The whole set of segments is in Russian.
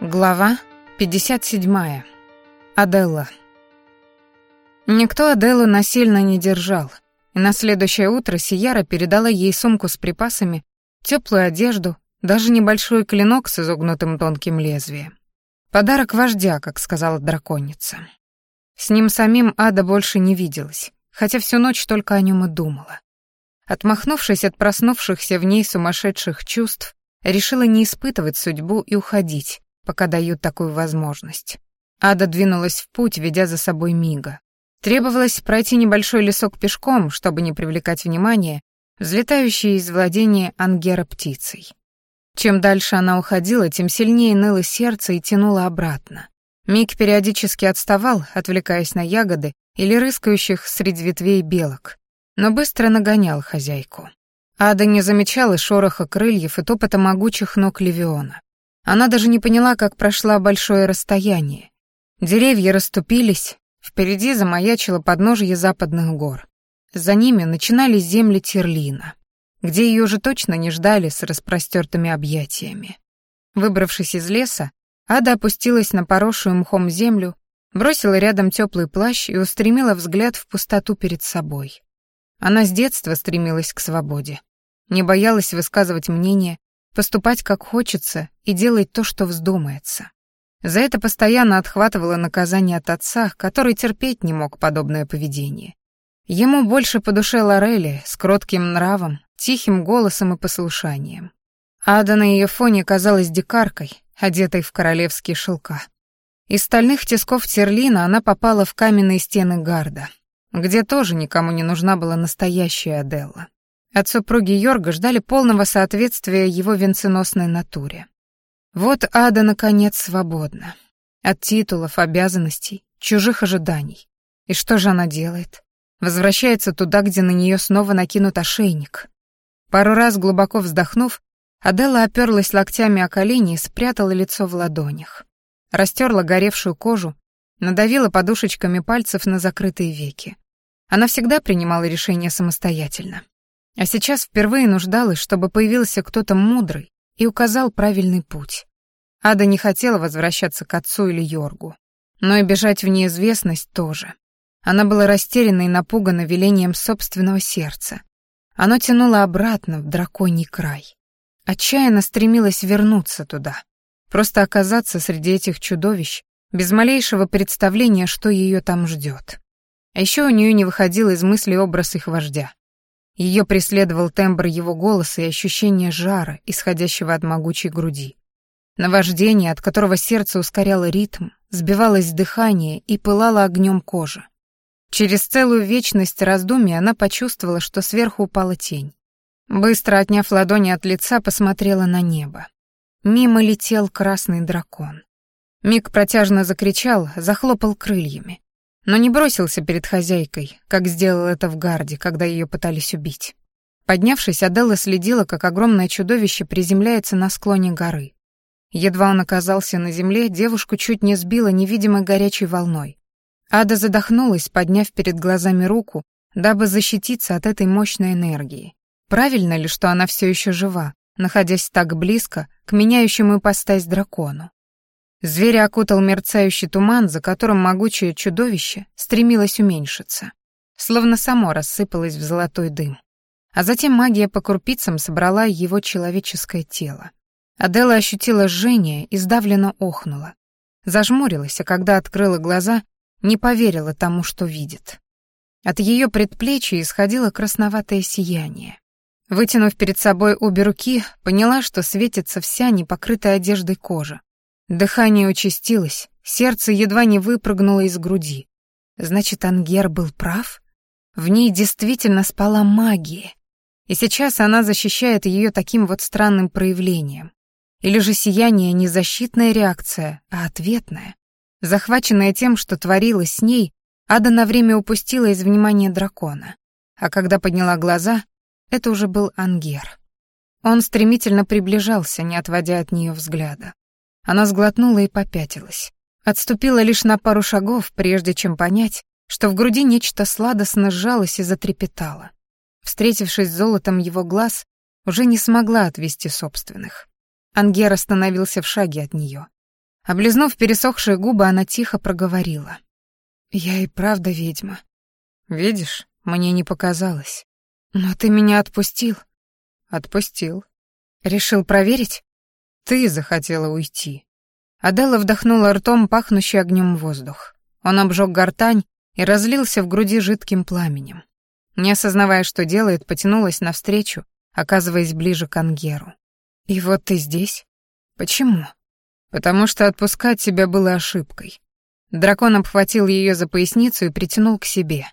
Глава 57. Аделла. Никто Аделлу насильно не держал, и на следующее утро Сияра передала ей сумку с припасами, теплую одежду, даже небольшой клинок с изогнутым тонким лезвием. Подарок вождя, как сказала драконица. С ним самим Ада больше не виделась, хотя всю ночь только о нем и думала. Отмахнувшись от проснувшихся в ней сумасшедших чувств, решила не испытывать судьбу и уходить, пока дают такую возможность. Ада двинулась в путь, ведя за собой Мига. Требовалось пройти небольшой лесок пешком, чтобы не привлекать внимания, взлетающей из владения Ангера птицей. Чем дальше она уходила, тем сильнее ныло сердце и тянуло обратно. Миг периодически отставал, отвлекаясь на ягоды или рыскающих среди ветвей белок, но быстро нагонял хозяйку. Ада не замечала шороха крыльев и топота могучих ног Левиона. Она даже не поняла, как прошла большое расстояние. Деревья расступились, впереди замаячило подножье западных гор. За ними начинались земли Терлина, где ее уже точно не ждали с распростертыми объятиями. Выбравшись из леса, Ада опустилась на поросшую мхом землю, бросила рядом теплый плащ и устремила взгляд в пустоту перед собой. Она с детства стремилась к свободе, не боялась высказывать мнение, поступать как хочется и делать то, что вздумается. За это постоянно отхватывала наказание от отца, который терпеть не мог подобное поведение. Ему больше по душе Лорели с кротким нравом, тихим голосом и послушанием. Ада на ее фоне казалась дикаркой, одетой в королевские шелка. Из стальных тисков Терлина она попала в каменные стены Гарда, где тоже никому не нужна была настоящая Аделла. От супруги Йорга ждали полного соответствия его венценосной натуре. Вот Ада, наконец, свободна. От титулов, обязанностей, чужих ожиданий. И что же она делает? Возвращается туда, где на нее снова накинут ошейник. Пару раз глубоко вздохнув, Аделла оперлась локтями о колени и спрятала лицо в ладонях. Растерла горевшую кожу, надавила подушечками пальцев на закрытые веки. Она всегда принимала решения самостоятельно. А сейчас впервые нуждалась, чтобы появился кто-то мудрый и указал правильный путь. Ада не хотела возвращаться к отцу или Йоргу, но и бежать в неизвестность тоже. Она была растеряна и напугана велением собственного сердца. Оно тянуло обратно в драконий край. Отчаянно стремилась вернуться туда, просто оказаться среди этих чудовищ, без малейшего представления, что ее там ждет. А еще у нее не выходил из мысли образ их вождя. Ее преследовал тембр его голоса и ощущение жара, исходящего от могучей груди. Наваждение, от которого сердце ускоряло ритм, сбивалось дыхание и пылало огнем кожа. Через целую вечность раздумий она почувствовала, что сверху упала тень. Быстро отняв ладони от лица, посмотрела на небо. Мимо летел красный дракон. Миг протяжно закричал, захлопал крыльями но не бросился перед хозяйкой, как сделал это в гарде, когда ее пытались убить. Поднявшись, Аделла следила, как огромное чудовище приземляется на склоне горы. Едва он оказался на земле, девушку чуть не сбило невидимой горячей волной. Ада задохнулась, подняв перед глазами руку, дабы защититься от этой мощной энергии. Правильно ли, что она все еще жива, находясь так близко к меняющему ипостась дракону? Зверя окутал мерцающий туман, за которым могучее чудовище стремилось уменьшиться, словно само рассыпалось в золотой дым. А затем магия по крупицам собрала его человеческое тело. Адела ощутила жжение и сдавленно охнула. Зажмурилась, а когда открыла глаза, не поверила тому, что видит. От ее предплечья исходило красноватое сияние. Вытянув перед собой обе руки, поняла, что светится вся непокрытая одеждой кожа, Дыхание участилось, сердце едва не выпрыгнуло из груди. Значит, Ангер был прав? В ней действительно спала магия. И сейчас она защищает ее таким вот странным проявлением. Или же сияние не защитная реакция, а ответная. Захваченная тем, что творилось с ней, Ада на время упустила из внимания дракона. А когда подняла глаза, это уже был Ангер. Он стремительно приближался, не отводя от нее взгляда. Она сглотнула и попятилась. Отступила лишь на пару шагов, прежде чем понять, что в груди нечто сладостно сжалось и затрепетало. Встретившись с золотом его глаз, уже не смогла отвести собственных. Ангер остановился в шаге от нее. Облизнув пересохшие губы, она тихо проговорила. «Я и правда ведьма. Видишь, мне не показалось. Но ты меня отпустил». «Отпустил. Решил проверить?» «Ты захотела уйти». Адела вдохнула ртом пахнущий огнем воздух. Он обжег гортань и разлился в груди жидким пламенем. Не осознавая, что делает, потянулась навстречу, оказываясь ближе к Ангеру. «И вот ты здесь? Почему?» «Потому что отпускать тебя было ошибкой». Дракон обхватил ее за поясницу и притянул к себе.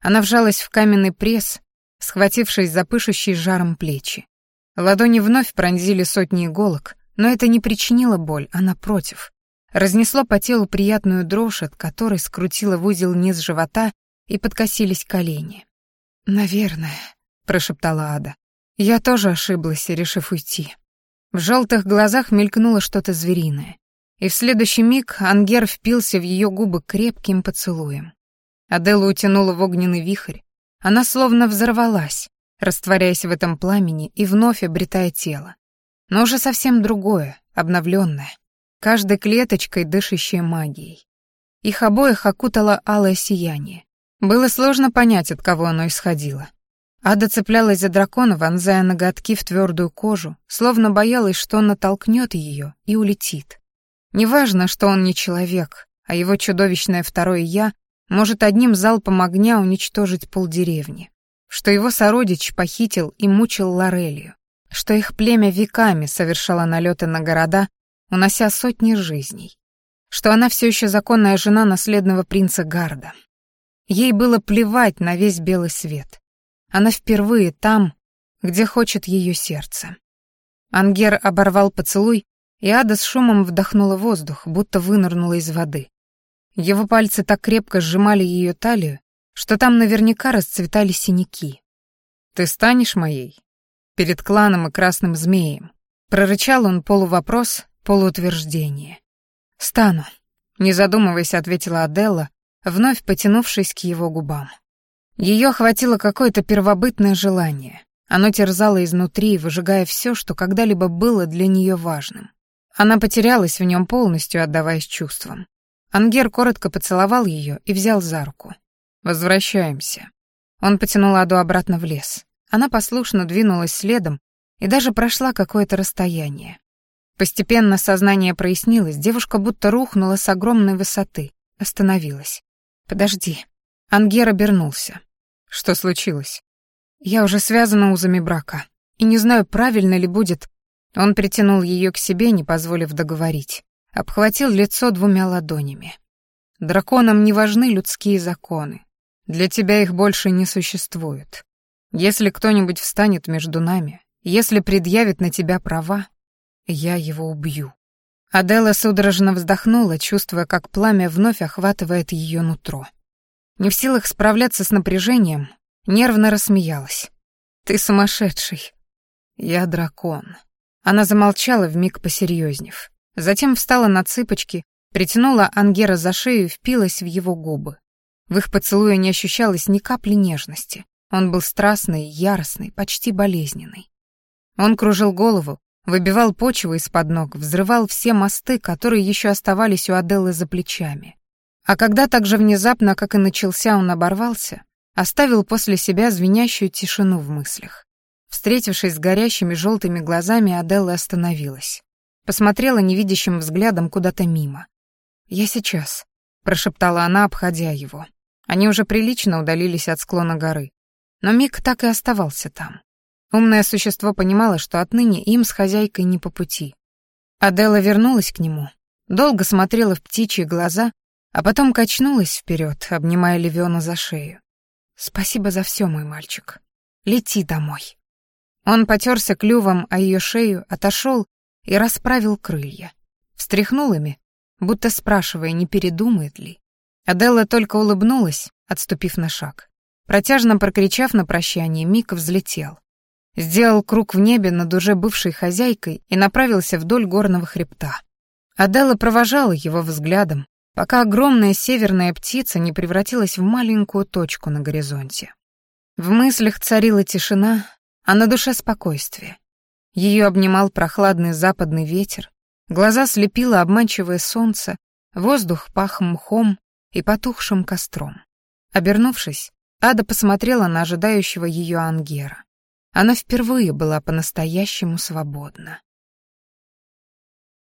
Она вжалась в каменный пресс, схватившись за пышущие жаром плечи. Ладони вновь пронзили сотни иголок, но это не причинило боль, а напротив. Разнесло по телу приятную дрожь, от которой скрутило в узел низ живота и подкосились колени. «Наверное», — прошептала Ада. «Я тоже ошиблась, решив уйти». В желтых глазах мелькнуло что-то звериное, и в следующий миг Ангер впился в ее губы крепким поцелуем. Аделу утянула в огненный вихрь. Она словно взорвалась, растворяясь в этом пламени и вновь обретая тело. Но уже совсем другое, обновленное, каждой клеточкой дышащее магией. Их обоих окутало алое сияние. Было сложно понять, от кого оно исходило. Ада цеплялась за дракона, вонзая ноготки в твердую кожу, словно боялась, что он натолкнет ее и улетит. Неважно, что он не человек, а его чудовищное второе «я» может одним залпом огня уничтожить полдеревни, что его сородич похитил и мучил Лорелию, что их племя веками совершало налеты на города, унося сотни жизней, что она все еще законная жена наследного принца Гарда. Ей было плевать на весь белый свет. Она впервые там, где хочет ее сердце. Ангер оборвал поцелуй, и Ада с шумом вдохнула воздух, будто вынырнула из воды. Его пальцы так крепко сжимали ее талию, что там наверняка расцветали синяки. «Ты станешь моей?» Перед кланом и красным змеем. Прорычал он полувопрос, полуутверждение. «Стану», — не задумываясь, ответила Аделла, вновь потянувшись к его губам. Ее охватило какое-то первобытное желание. Оно терзало изнутри, выжигая все, что когда-либо было для нее важным. Она потерялась в нем полностью, отдаваясь чувствам. Ангер коротко поцеловал ее и взял за руку. «Возвращаемся». Он потянул Аду обратно в лес. Она послушно двинулась следом и даже прошла какое-то расстояние. Постепенно сознание прояснилось, девушка будто рухнула с огромной высоты, остановилась. «Подожди». Ангер обернулся. Что случилось? Я уже связана узами брака, и не знаю, правильно ли будет. Он притянул ее к себе, не позволив договорить. Обхватил лицо двумя ладонями. Драконам не важны людские законы. Для тебя их больше не существует. Если кто-нибудь встанет между нами, если предъявит на тебя права, я его убью. Адела судорожно вздохнула, чувствуя, как пламя вновь охватывает ее нутро. Не в силах справляться с напряжением, нервно рассмеялась. «Ты сумасшедший!» «Я дракон». Она замолчала, вмиг посерьезнев. Затем встала на цыпочки, притянула Ангера за шею и впилась в его губы. В их поцелуе не ощущалось ни капли нежности. Он был страстный, яростный, почти болезненный. Он кружил голову, выбивал почву из-под ног, взрывал все мосты, которые еще оставались у Аделлы за плечами. А когда так же внезапно, как и начался, он оборвался, оставил после себя звенящую тишину в мыслях. Встретившись с горящими желтыми глазами, Аделла остановилась. Посмотрела невидящим взглядом куда-то мимо. «Я сейчас», — прошептала она, обходя его. Они уже прилично удалились от склона горы. Но Мик так и оставался там. Умное существо понимало, что отныне им с хозяйкой не по пути. Аделла вернулась к нему, долго смотрела в птичьи глаза а потом качнулась вперед, обнимая Левиона за шею. «Спасибо за все, мой мальчик. Лети домой». Он потерся клювом о ее шею, отошел и расправил крылья. Встряхнул ими, будто спрашивая, не передумает ли. Аделла только улыбнулась, отступив на шаг. Протяжно прокричав на прощание, Мик взлетел. Сделал круг в небе над уже бывшей хозяйкой и направился вдоль горного хребта. Аделла провожала его взглядом, пока огромная северная птица не превратилась в маленькую точку на горизонте. В мыслях царила тишина, а на душе спокойствие. Ее обнимал прохладный западный ветер, Глаза слепило обманчивое солнце, воздух пах мхом и потухшим костром. Обернувшись, Ада посмотрела на ожидающего ее Ангера. Она впервые была по-настоящему свободна.